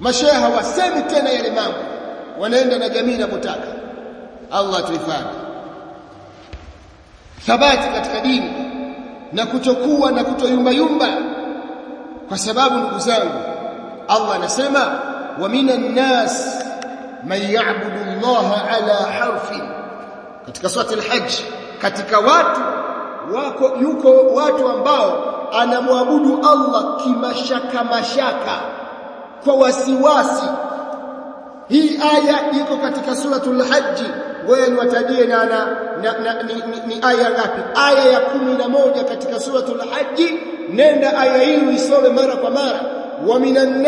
mashehe hawasemi tena yale mambo. Wanaenda na jamii inapotaka Allah tuifanye thabati katika dini na kutokuwa na kutoyumba yumba kwa sababu ndugu zangu Allah anasema wa minan nas man ya'budu Allah ala harfi katika swati al-hajj katika watu wako yuko watu ambao anamwabudu Allah kimashaka mashaka kwa wasiwasi. Hii aya iko katika suratul hajj. Wewe niwatajie na, na, na, ni, aya ngapi? Aya ya kumi na moja katika suratul hajj. Nenda aya hii uisome mara kwa mara. Wa minan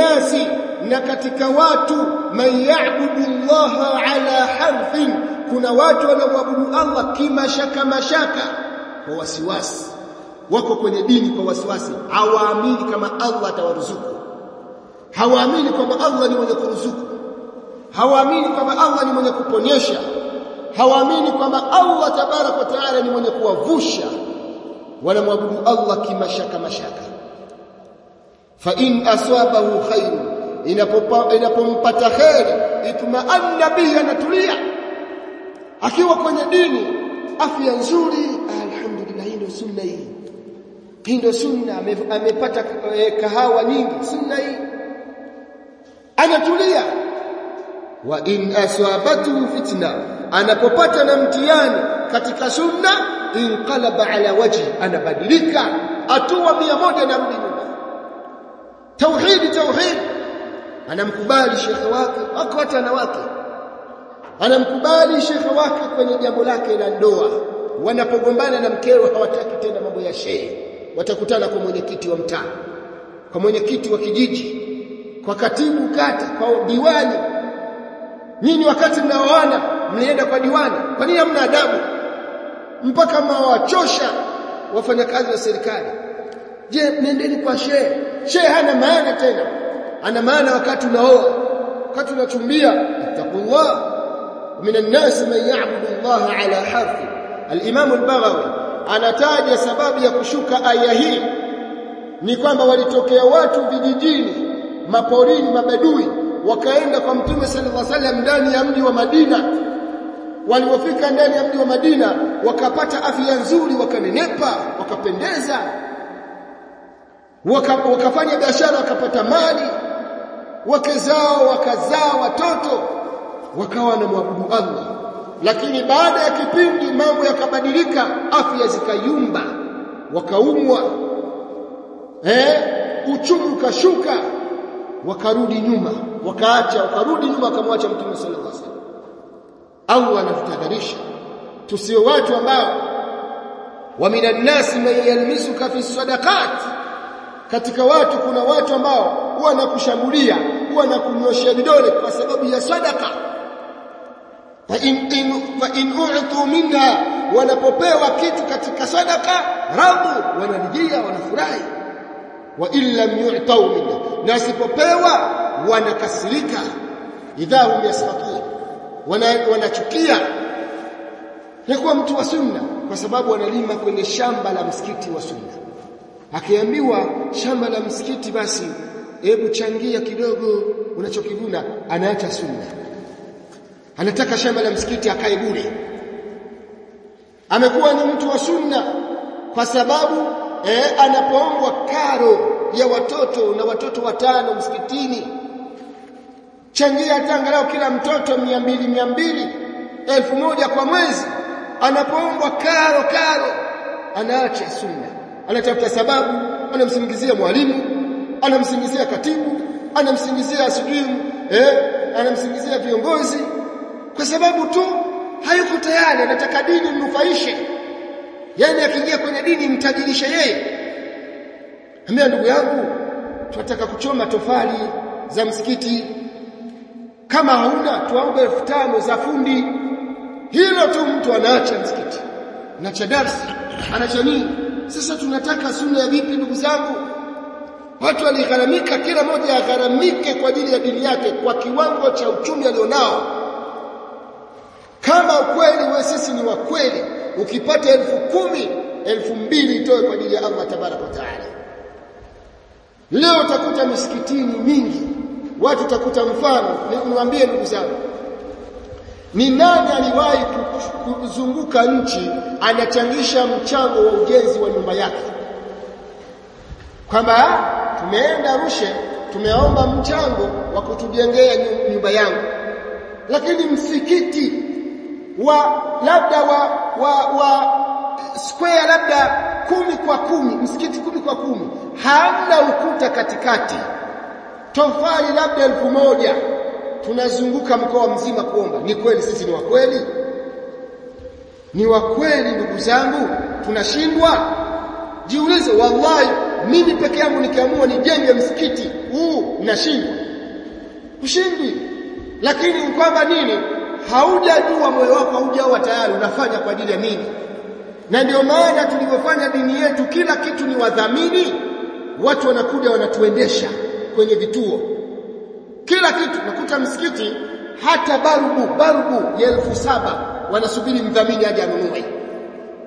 na katika watu man ya'budu Allah ala harfin. Kuna watu wanaoabudu Allah kimashaka mashaka kwa wasiwasi. Wako kwenye dini kwa wasiwasi. Hawaamini kama Allah atawaruzuku hawaamini kwamba Allah ni mwenye kuruzuku. Hawaamini kwamba Allah ni mwenye kuponyesha. Hawaamini kwamba Allah tabarak wa taala ni mwenye kuwavusha. Wanamwabudu Allah kimashaka mashaka. Fa in aswabahu khairu inapompata kheri itmaanna bihi anatulia. Akiwa kwenye dini afya nzuri alhamdulillah ndio sunna hii. Hii ndio sunna amepata kahawa nyingi sunna hii anatulia. Wa in aswabatu fitna anapopata na mtihani katika sunna inqalaba ala waji anabadilika. Atua moja na mbili tauhidi tauhidi anamkubali shekhe wake akwata na wake anamkubali shekhe wake kwenye jambo lake la ndoa. Wanapogombana na mkeo hawataki tena mambo ya shehe. Watakutana kwa mwenyekiti wa mtaa kwa mwenyekiti wa kijiji kwa katibu kata kwa diwani. Nyinyi wakati mnaoana mnaenda kwa diwani. Kwa nini hamna adabu? Mpaka mawachosha wafanyakazi wa serikali. Je nendeni kwa shehe? Shehe hana maana tena. Ana maana wakati unaoa wakati unachumbia taqullah min الناس من يعبد الله على حرف الامام البغوي anataja sababu ya kushuka aya hii. Ni kwamba walitokea watu vijijini maporini mabedui wakaenda kwa mtume sallallahu alaihi wasallam ndani ya mji wa Madina. Walipofika ndani ya mji wa Madina wakapata afya nzuri wakanenepa wakapendeza. Waka, wakafanya biashara wakapata mali. Wakezao wakazaa watoto. Wakawa na mwabudu Allah. Lakini baada ya kipindi mambo yakabadilika afya zikayumba. Wakaumwa. Eh? Uchumi ukashuka wakarudi nyuma wakaacha wakarudi nyuma akamwacha mtume sallallahu alaihi wasallam. Au anatutahadharisha tusiwe watu ambao wa minan nasi man yalmisuka fi sadaqat. Katika watu kuna watu ambao wa nakushambulia huwa wanakunyoshia vidole kwa sababu ya sadaka fa in, in, fa in u'tu minha wanapopewa kitu katika sadaka rabu wanalijia wanafurahi. Wa in lam yu'tau minha na asipopewa wanakasirika. Idha hum wanachukia wana kuwa mtu wa sunna kwa sababu analima kwenye shamba la msikiti wa sunna. Akiambiwa shamba la msikiti basi hebu changia kidogo unachokivuna anaacha sunna. Anataka shamba la msikiti akae bure. Amekuwa ni mtu wa sunna kwa sababu eh, anapoombwa karo ya watoto na watoto watano msikitini. Changia hata angalau kila mtoto mia mbili mia mbili elfu moja kwa mwezi. Anapoombwa karo karo anaacha sunna. Anatafuta sababu anamsingizia mwalimu anamsingizia katibu anamsingizia sijui eh anamsingizia viongozi. Kwa sababu tu hayuko tayari anataka dini mnufaishe yani akiingia kwenye dini mtajirishe yeye ambia ndugu yangu tunataka kuchoma tofali za msikiti. Kama hauna tuombe elfu tano za fundi. Hilo tu mtu anaacha msikiti. Anaacha darsi anaacha nini? Sasa tunataka sunna ya vipi ndugu zangu? Watu waligharamika kila mmoja agharamike kwa ajili ya dini yake kwa kiwango cha uchumi alionao. Kama ukweli wewe sisi ni wa kweli ukipata elfu kumi elfu mbili itoe kwa ajili ya Allah tabaraka wa taala leo utakuta misikitini mingi. Watu utakuta mfano. Niwaambie ndugu zangu. Ni nani aliwahi kuzunguka nchi anachangisha mchango wa ujenzi wa nyumba yake? Kwamba tumeenda rushe tumeomba mchango wa kutujengea nyumba yangu. Lakini msikiti wa labda wa wa, wa square labda kumi kwa kumi msikiti kumi kwa kumi hamna ukuta katikati. Tofali labda elfu moja. Tunazunguka mkoa mzima kuomba. Ni kweli sisi ni wa kweli? Ni wa kweli ndugu zangu? Tunashindwa? Jiulize wallahi mimi peke yangu nikiamua nijenge msikiti huu nashindwa. Ushindi? Lakini kwamba nini? Haujajua moyo wako haujawa tayari. Unafanya kwa ajili ya nini na ndio maana tulivyofanya dini yetu kila kitu ni wadhamini. Watu wanakuja wanatuendesha kwenye vituo. Kila kitu nakuta msikiti hata barubu barubu ya elfu saba wanasubiri mdhamini aje anunue.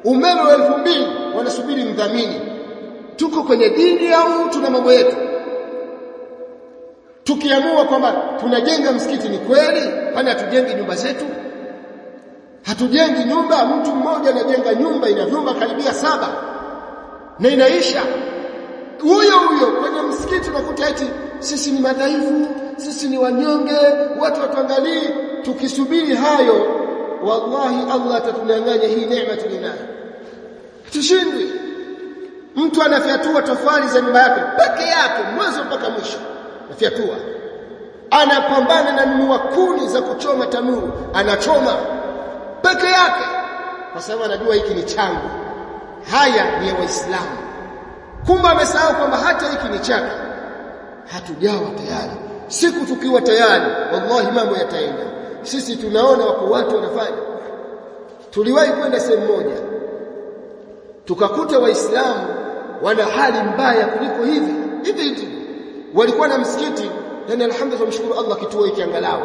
Umeme wa elfu mbili wanasubiri mdhamini. Tuko kwenye dini au tuna mambo yetu. Tukiamua kwamba tunajenga msikiti ni kweli kwani hatujengi nyumba zetu hatujengi nyumba mtu mmoja anajenga nyumba ina vyumba karibia saba na inaisha. Huyo huyo kwenye msikiti unakuta eti sisi ni madhaifu sisi ni wanyonge watu watuangalie tukisubiri hayo wallahi Allah atatunyang'anya hii neema tulinayo tushindwe. Mtu anafyatua tofali za nyumba yake peke yake mwanzo mpaka mwisho anafyatua. Anapambana na nunua kuni za kuchoma tanuru anachoma peke yake. Kwa sababu anajua hiki ni changu. Haya ni ya waislamu. Kumbe amesahau kwamba hata hiki ni chake. Hatujawa tayari. Siku tukiwa tayari wallahi mambo yataenda. Sisi tunaona wako watu wanafanya. Tuliwahi kwenda sehemu moja. Tukakuta waislamu wana hali mbaya kuliko hivi. Hivi hivi. Walikuwa na msikiti yani alhamdulillah mshukuru Allah kituo hiki angalau.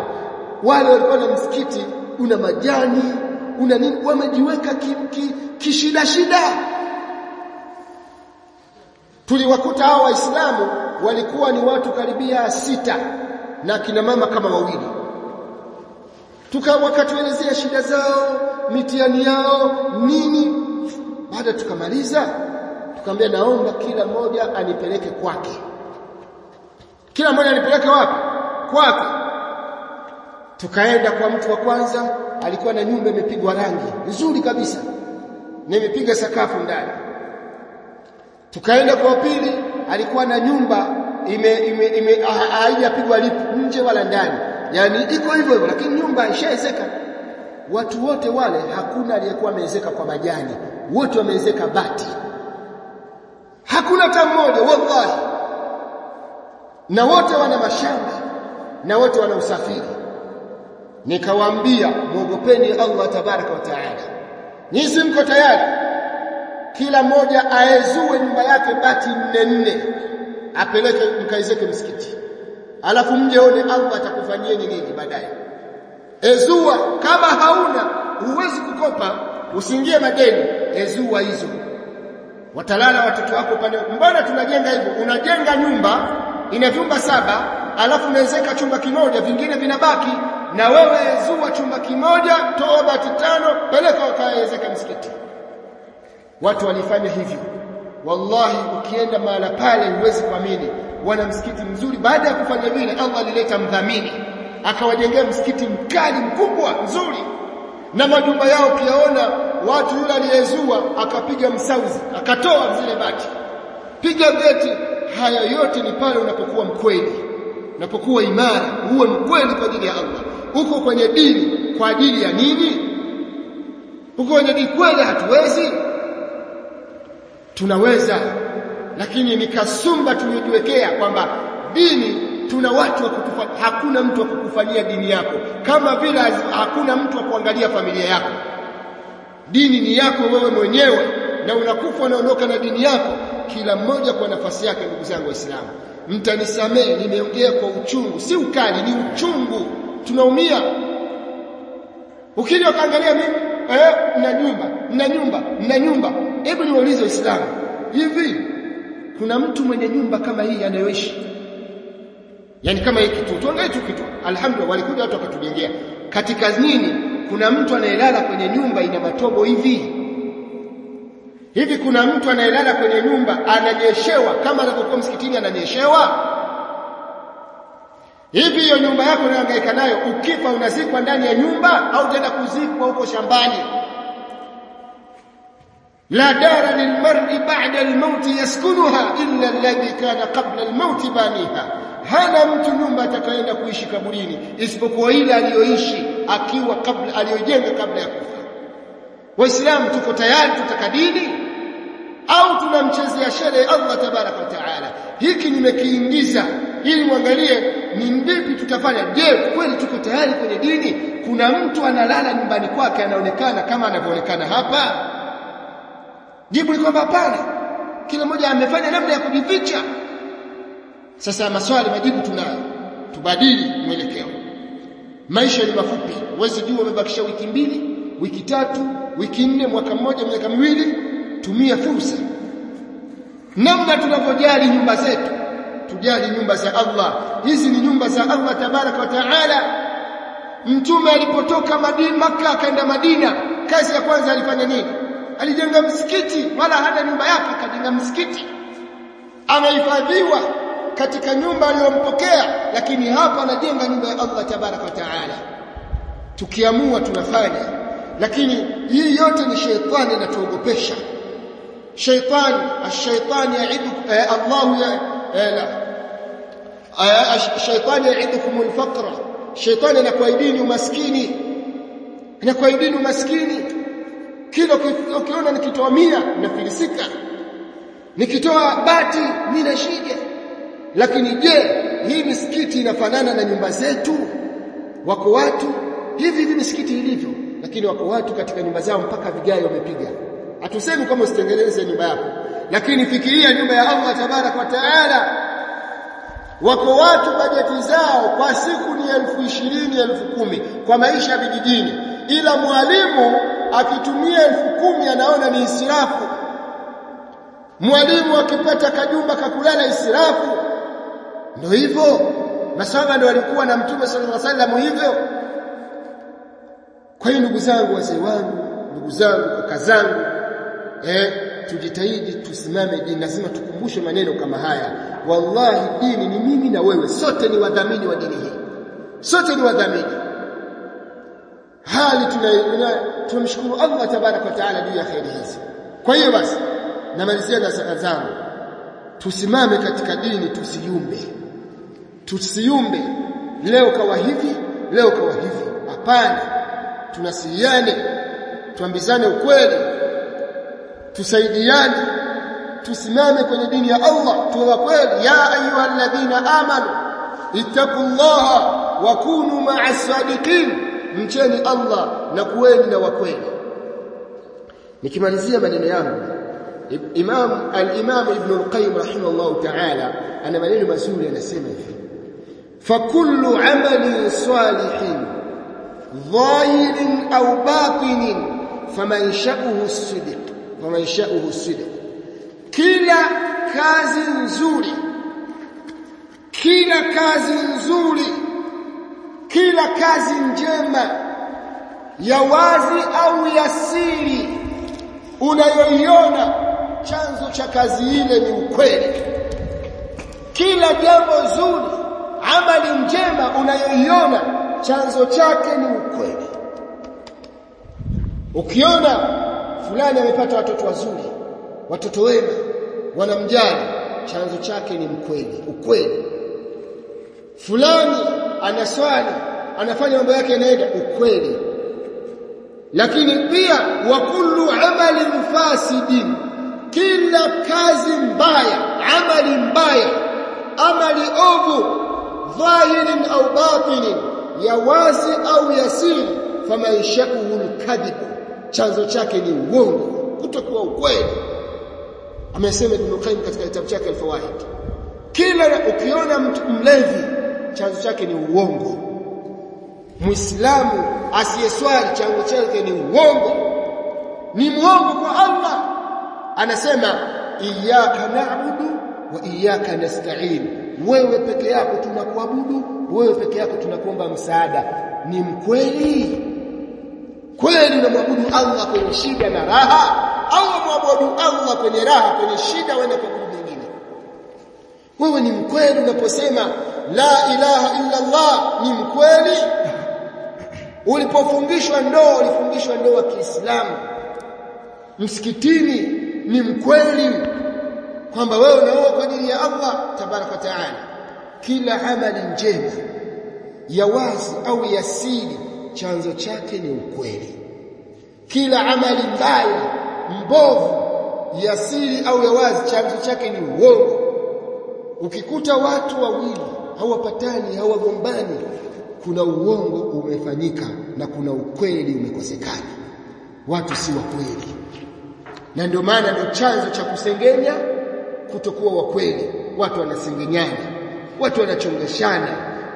Wale walikuwa na msikiti una majani una nini wamejiweka kishida ki, ki shida. Tuliwakuta hao waislamu walikuwa ni watu karibia sita na kina mama kama wawili. Tukawakatuelezea shida zao mitiani yao nini. Baada tukamaliza tukamwambia naomba kila mmoja anipeleke kwake. Kila mmoja anipeleke wapi? Kwake. Tukaenda kwa mtu wa kwanza alikuwa na nyumba imepigwa rangi. Nzuri kabisa. Na imepiga sakafu ndani. Tukaenda kwa pili alikuwa na nyumba ime, ime, ime haijapigwa lipu nje wala ndani. Yani iko hivyo hivyo lakini nyumba ishaezeka. Watu wote wale hakuna aliyekuwa ameezeka kwa majani. Wote wameezeka bati. Hakuna hata mmoja wallahi. Na wote wana mashamba. Na wote wana usafiri nikawaambia muogopeni Allah tabaraka wa taala. Nyinyi mko tayari? Kila mmoja aezue nyumba yake bati nne nne apeleke mkaizeke msikiti. Alafu mje one Allah atakufanyieni nini baadaye? Ezua kama hauna huwezi kukopa. Usiingie madeni ezua hizo. Watalala watoto wako pale. Mbona tunajenga hivyo unajenga nyumba ina vyumba saba alafu unaezeka chumba kimoja vingine vinabaki na wewe zua chumba kimoja toa bati tano peleka wakaezeka msikiti. Watu walifanya hivyo. Wallahi ukienda mahala pale huwezi kuamini. Wana msikiti mzuri baada ya kufanya vile Allah alileta mdhamini. Akawajengea msikiti mkali mkubwa mzuri. Na majumba yao kiaona watu yule aliyezua akapiga msauzi akatoa zile bati. Piga geti haya yote ni pale unapokuwa mkweli. Unapokuwa imara uwe mkweli kwa ajili ya Allah uko kwenye dini kwa ajili ya nini? Uko kwenye dini kweli hatuwezi? Tunaweza lakini ni kasumba tuliyojiwekea kwamba dini tuna watu wa kutufa, hakuna mtu wa kukufanyia dini yako. Kama vile hakuna mtu wa kuangalia familia yako. Dini ni yako wewe mwenyewe na unakufa unaondoka na dini yako kila mmoja kwa nafasi yake ndugu zangu waislamu. Mtanisamee nimeongea kwa uchungu. Si ukali ni uchungu tunaumia. Ukija ukaangalia mimi eh na nyumba na nyumba na nyumba. Hebu niwaulize waislamu hivi kuna mtu mwenye nyumba kama hii anayoishi? Yani kama hii kitu tuangalie tu kitu alhamdulillah walikuja watu wakatujengea. Katika nini? Kuna mtu anayelala kwenye nyumba ina matobo hivi. Hivi kuna mtu anayelala kwenye nyumba ananyeshewa? Kama anapokuwa msikitini ananyeshewa hivi hiyo nyumba yako unayohangaika nayo ukifa unazikwa ndani ya nyumba au utaenda kuzikwa huko shambani? La dara lilmar'i ba'da almauti yaskunuha illa alladhi kana qabla almauti baniha. Hana mtu nyumba atakayeenda kuishi kaburini isipokuwa ile aliyoishi akiwa kabla aliyojenga kabla ya kufa. Waislamu tuko tayari tutakadini au tunamchezea shere Allah tabaraka wa taala? Hiki nimekiingiza ili muangalie ni ndipi tutafanya. Je kweli tuko tayari kwenye dini? Kuna mtu analala nyumbani kwake anaonekana kama anavyoonekana hapa? Jibu ni kwamba hapana. Kila mmoja amefanya namna ya kujificha. Sasa maswali majibu tunayo. Tubadili mwelekeo. Maisha ni mafupi. Wezi jua umebakisha wiki mbili wiki tatu wiki nne mwaka mmoja miaka miwili. Tumia fursa. Namna tunavyojali nyumba zetu tujali nyumba za Allah. Hizi ni nyumba za Allah tabaraka wa taala. Mtume alipotoka Madina maka akaenda Madina kazi ya kwanza alifanya nini? Alijenga msikiti wala hana nyumba yake akajenga msikiti. Amehifadhiwa katika nyumba aliyompokea lakini hapa anajenga nyumba ya Allah tabaraka wa taala. Tukiamua tunafanya lakini hii yote ni sheitani anatuogopesha sheitani ash-shaytan ya'idu Allah ash-shaytan ya'idukum alfaqra shaytani anakuaidini umaskini. Anakuaidini umaskini. Kila ukiona nikitoa mia nafilisika. Nikitoa bati mimi nashike. Lakini je hii misikiti inafanana na nyumba zetu? Wako watu? Hivi hivi misikiti ilivyo. Lakini wako watu katika nyumba zao mpaka vigae wamepiga. Hatusemi kama usitengeneze nyumba yako. Lakini fikiria nyumba ya Allah tabarak wa taala wako watu bajeti zao kwa siku ni elfu ishirini elfu kumi kwa maisha ya vijijini. Ila mwalimu akitumia elfu kumi anaona ni israfu mwalimu akipata kajumba kakulala israfu ndio hivyo. Masaba ndio walikuwa na mtume sallallahu alaihi wasallam hivyo. Kwa hiyo ndugu zangu wazee wangu ndugu zangu kaka zangu eh tujitahidi tusimame dini. Lazima tukumbushe maneno kama haya wallahi dini ni mimi na wewe. Sote ni wadhamini wa dini hii. Sote ni wadhamini. Hali tuna tunamshukuru Allah tabarak wa taala juu ya khairi hizi. Kwa hiyo basi namalizia na sala zangu. Tusimame katika dini tusiyumbe. Tusiyumbe. Leo kawa hivi leo kawa hivi. Hapana. Tunasihiane tuambizane ukweli. Tusaidiane tusimame kwenye dini ya Allah tuwe kweli. Ya ayyuhalladhina amanu ittaqullaha wa kunu ma'as sadiqin. Mcheni Allah na kuweni na wakweli nikimalizia maneno yangu Imam al-Imam Ibn al-Qayyim rahimahullah ta'ala ana maneno mazuri anasema hivi. Fakullu amali salihin dhahirin au batinin famansha'uhu as-sidq famansha'uhu as-sidq kila kazi nzuri kila kazi nzuri kila kazi njema ya wazi au ya siri unayoiona chanzo cha kazi ile ni ukweli. Kila jambo zuri amali njema unayoiona chanzo chake ni ukweli. Ukiona fulani amepata watoto wazuri watoto wema wanamjali. Chanzo chake ni mkweli ukweli. Fulani anaswali anafanya mambo yake yanaenda ukweli. Lakini pia wa kullu amalin fasidin kila kazi mbaya amali mbaya amali ovu dhahirin au batinin ya wazi au ya siri famaishahu alkadhib chanzo chake ni uongo kutokuwa ukweli amesema Ibn Qayyim katika kitabu chake al-Fawaid kila ukiona mtu mlevi chanzo chake ni uongo. Muislamu asiyeswali chanzo chake ni uongo. Ni muongo kwa Allah. Anasema iyyaka na'budu wa iyyaka nasta'in. Wewe peke yako tunakuabudu wewe peke yako tunakuomba msaada. Ni mkweli. Kweli unamwabudu Allah kwenye shida na raha au mwabudu Allah kwenye raha kwenye shida wenda kuabudu mwingine wewe ni mkweli unaposema la ilaha illa Allah ni mkweli. Ulipofungishwa ndoa ulifungishwa ndoa wa Kiislamu. Msikitini ni mkweli kwamba wewe unaoa kwa ajili ya Allah tabaraka taala. Kila amali njema ya wazi au ya siri chanzo chake ni ukweli. Kila amali mbaya mbovu ya siri au ya wazi chanzo chake ni uongo. Ukikuta watu wawili hawapatani hawagombani kuna uongo umefanyika na kuna ukweli umekosekana. Watu si wa kweli. Na ndio maana ndio chanzo cha kusengenya kutokuwa wa kweli. Watu wanasengenyana watu wanachongeshana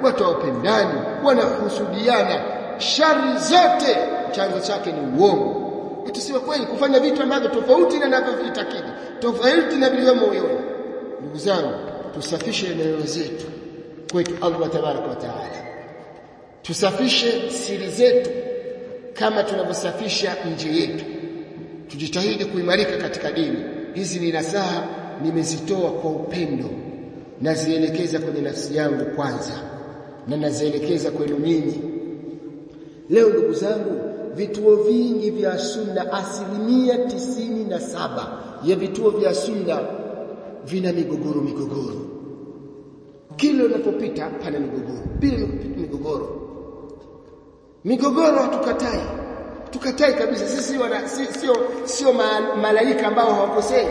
watu hawapendani wanahusudiana. Shari zote chanzo chake ni uongo si kweli kufanya vitu ambavyo tofauti na ninavyovitakidi tofauti na vilivyomo moyoni. Ndugu zangu tusafishe nyoyo zetu kwetu Allah tabaraka wa taala. Tusafishe siri zetu kama tunavyosafisha nje yetu. Tujitahidi kuimarika katika dini. Hizi ni nasaha nimezitoa kwa upendo. Nazielekeza kwenye nafsi yangu kwanza na nazielekeza kwenu nyinyi. Leo ndugu zangu vituo vingi vya sunna asilimia tisini na saba ya vituo vya sunna vina migogoro migogoro. Kila unapopita pana migogoro bila migogoro. Migogoro tukatai tukatai kabisa. Sisi wana si, sio sio ma, malaika ambao hawakosei.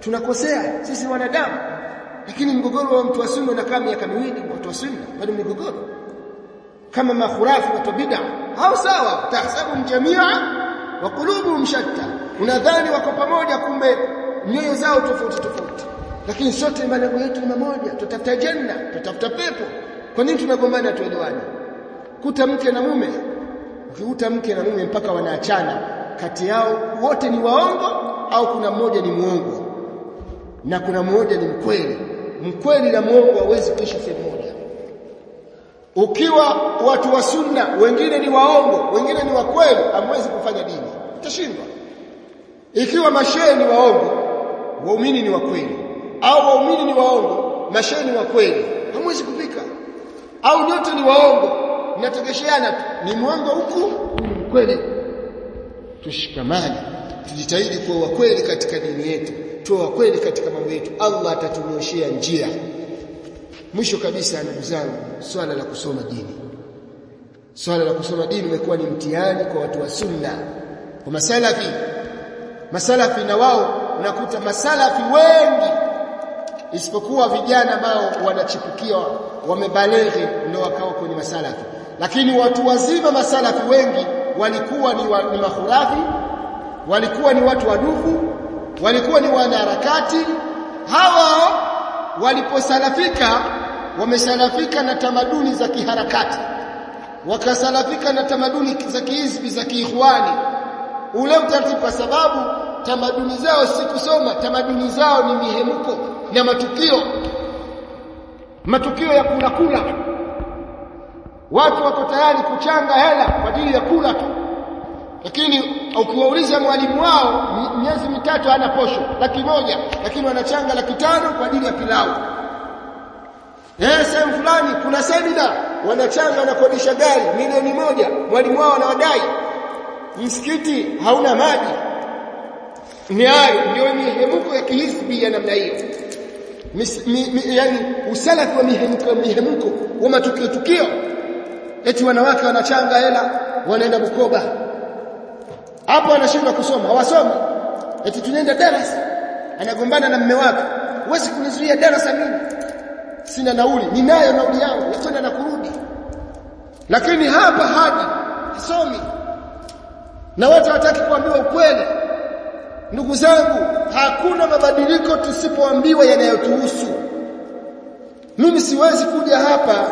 Tunakosea sisi wanadamu lakini mgogoro wa mtu wa sunna unakaa miaka miwili watu wa sunna bado migogoro. Kama mahurafu watu bid'a hao sawa? Tahsabu jamia wa qulubuhum shatta. Unadhani wako pamoja kumbe nyoyo zao tofauti tofauti. Lakini sote malengo yetu ni mamoja. Tutafuta janna tutafuta pepo. Kwa nini tunagombana tuelewane? Kuta mke na mume. Ukikuta mke na mume mpaka wanaachana kati yao wote ni waongo au kuna mmoja ni muongo na kuna mmoja ni mkweli. Mkweli na muongo hawezi kuishi sehemu ukiwa watu wa sunna wengine ni waongo wengine ni wakweli hamwezi kufanya dini. Utashindwa. Ikiwa mashehe ni waongo waumini ni wakweli au waumini ni waongo mashehe ni wakweli hamwezi kupika. Au nyote ni waongo mnategesheana tu. Ni mwongo huku ni mkweli tushikamane. Tujitahidi kuwa wakweli katika dini yetu tuwe wakweli katika mambo yetu. Allah atatunyoshia njia mwisho kabisa ndugu zangu swala la kusoma dini. Swala la kusoma dini imekuwa ni mtihani kwa watu wa sunna. Kwa masalafi masalafi na wao unakuta masalafi wengi isipokuwa vijana ambao wanachipukia wamebaleghe ndio wakawa kwenye masalafi. Lakini watu wazima masalafi wengi walikuwa ni, wa, ni mahurafi walikuwa ni watu wadufu walikuwa ni wanaharakati. Hawa waliposalafika wamesalafika na tamaduni za kiharakati. Wakasalafika na tamaduni za kihisbi za kiikhwani. Ule utaratibu kwa sababu tamaduni zao si kusoma tamaduni zao ni mihemko na matukio. Matukio ya kula kula. Watu wako tayari kuchanga hela kwa ajili ya kula tu. Lakini ukiwauliza mwalimu wao miezi mitatu hana posho laki moja lakini wanachanga laki tano kwa ajili ya pilau eh sehemu fulani kuna semina wanachanga na kodisha gari milioni moja. Mwalimu wao anawadai. Msikiti hauna maji. Ni hayo ndio mihemko ya kihisbi ya namna hiyo. Yani usalafi wa mihemko mihemko wa matukio tukio. Eti wanawake wanachanga hela wanaenda Bukoba. Hapo anashindwa kusoma hawasomi. Eti tunaenda darasa. Anagombana na mume wake. Huwezi kunizuia darasa mimi sina nauli ninayo nauli yangu kwenda na kurudi. Lakini hapa hadi somi na watu wataki kuambiwa ukweli. Ndugu zangu hakuna mabadiliko tusipoambiwa yanayotuhusu. Mimi siwezi kuja hapa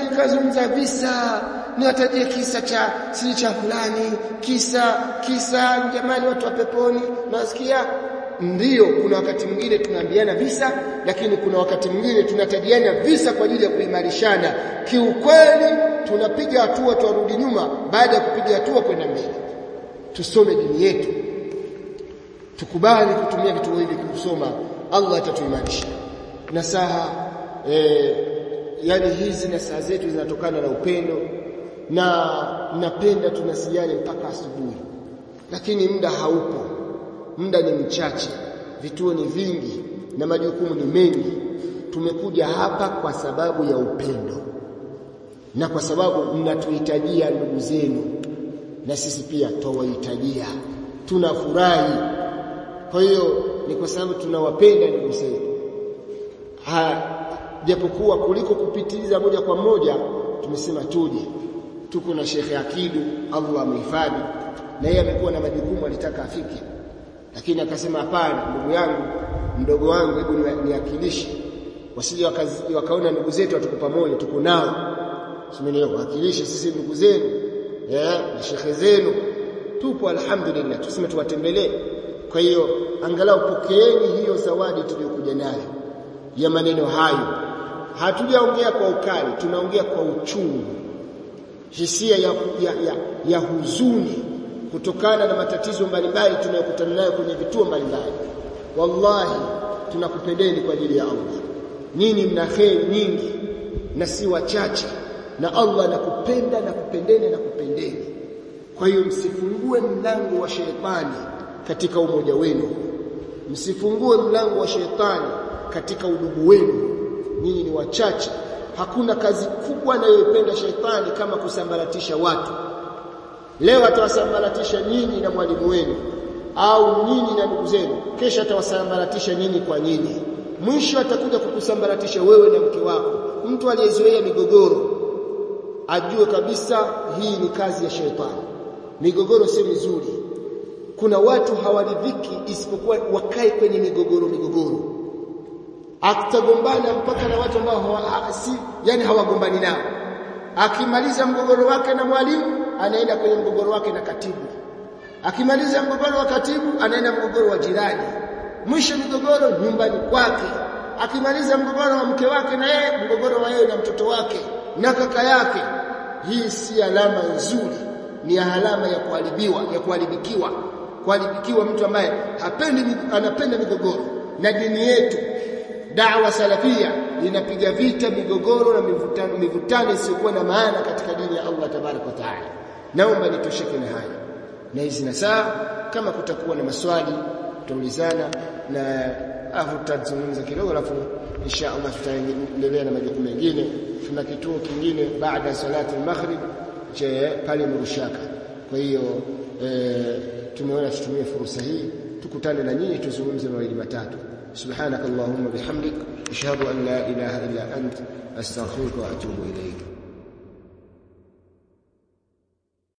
nikazungumza nika visa niwatajie kisa cha si cha fulani kisa kisa jamani watu wa peponi nasikia ndiyo kuna wakati mwingine tunaambiana visa lakini kuna wakati mwingine tunatajiana visa kwa ajili ya kuimarishana. Kiukweli tunapiga hatua tuarudi nyuma baada ya kupiga hatua kwenda mbele. Tusome dini yetu. Tukubali kutumia vituo hivi kusoma. Allah atatuimarisha. Nasaha e, yani hizi nasaha zetu zinatokana na upendo na napenda tunasijali mpaka asubuhi. Lakini muda haupo muda ni mchache vituo ni vingi na majukumu ni mengi. Tumekuja hapa kwa sababu ya upendo na kwa sababu mnatuhitajia ndugu zenu na sisi pia twawahitajia. Tunafurahi. Kwa hiyo ni kwa sababu tunawapenda ndugu zetu. Japokuwa kuliko kupitiliza moja kwa moja tumesema tuje. Tuko na Sheikh Akidu Allah amehifadhi na yeye amekuwa na majukumu alitaka afike lakini akasema hapana ndugu yangu mdogo wangu hebu niwakilishe. Wasije wakaona ndugu zetu hatuko pamoja tuko nao. Simenielewa wakilishe sisi ndugu zenu eh na shekhe zenu. Tupo alhamdulillah tuseme tuwatembelee. Kwa hiyo angalau pokeeni hiyo zawadi tuliyokuja nayo ya maneno hayo. Hatujaongea kwa ukali tunaongea kwa uchungu. Hisia ya, ya, ya, ya huzuni kutokana na matatizo mbalimbali tunayokutana nayo kwenye vituo mbalimbali. Wallahi tunakupendeni kwa ajili ya Allah. Nini mna kheri nyingi na si wachache na Allah anakupenda na kupendeni na kupendeni. Kwa hiyo msifungue mlango wa shetani katika umoja wenu. Msifungue mlango wa shetani katika udugu wenu. Nyinyi ni wachache. Hakuna kazi kubwa anayoipenda shetani kama kusambaratisha watu leo atawasambaratisha nyinyi na mwalimu wenu au nyinyi na ndugu zenu. Kesha atawasambaratisha nyinyi kwa nyinyi. Mwisho atakuja kukusambaratisha wewe na mke wako. Mtu aliyezoea migogoro ajue kabisa hii ni kazi ya shetani. Migogoro si mizuri. Kuna watu hawaridhiki isipokuwa wakae kwenye migogoro migogoro. Akitagombana mpaka na watu ambao hawa, si yani hawagombani nao. Akimaliza mgogoro wake na mwalimu anaenda kwenye mgogoro wake na katibu. Akimaliza mgogoro wa katibu anaenda mgogoro wa jirani. Mwisho mgogoro nyumbani kwake. Akimaliza mgogoro wa mke wake na yeye mgogoro wa yeye na mtoto wake na kaka yake. Hii si alama nzuri ni alama ya kuharibiwa ya kuharibikiwa. Kuharibikiwa mtu ambaye hapendi anapenda migogoro. Na dini yetu da'wa salafia inapiga vita migogoro na mivutano mivutano isiyokuwa na maana katika dini ya Allah tabarak wa taala naomba nitosheke na haya. Na hizi na saa kama kutakuwa na maswali tutaulizana na afu tutazungumza kidogo alafu insha Allah tutaendelea na majukumu mengine. Tuna kituo kingine baada ya salati al-maghrib je pale Murushaka. Kwa hiyo e, tumeona tutumie fursa hii tukutane na nyinyi tuzungumze mawili matatu. Subhanakallahumma bihamdik ashhadu an la ilaha illa ant astaghfiruka wa atubu ilayk